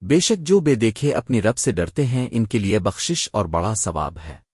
بے شک جو بے دیکھے اپنی رب سے ڈرتے ہیں، ان کے لیے بخشش اور بڑا ثواب ہے۔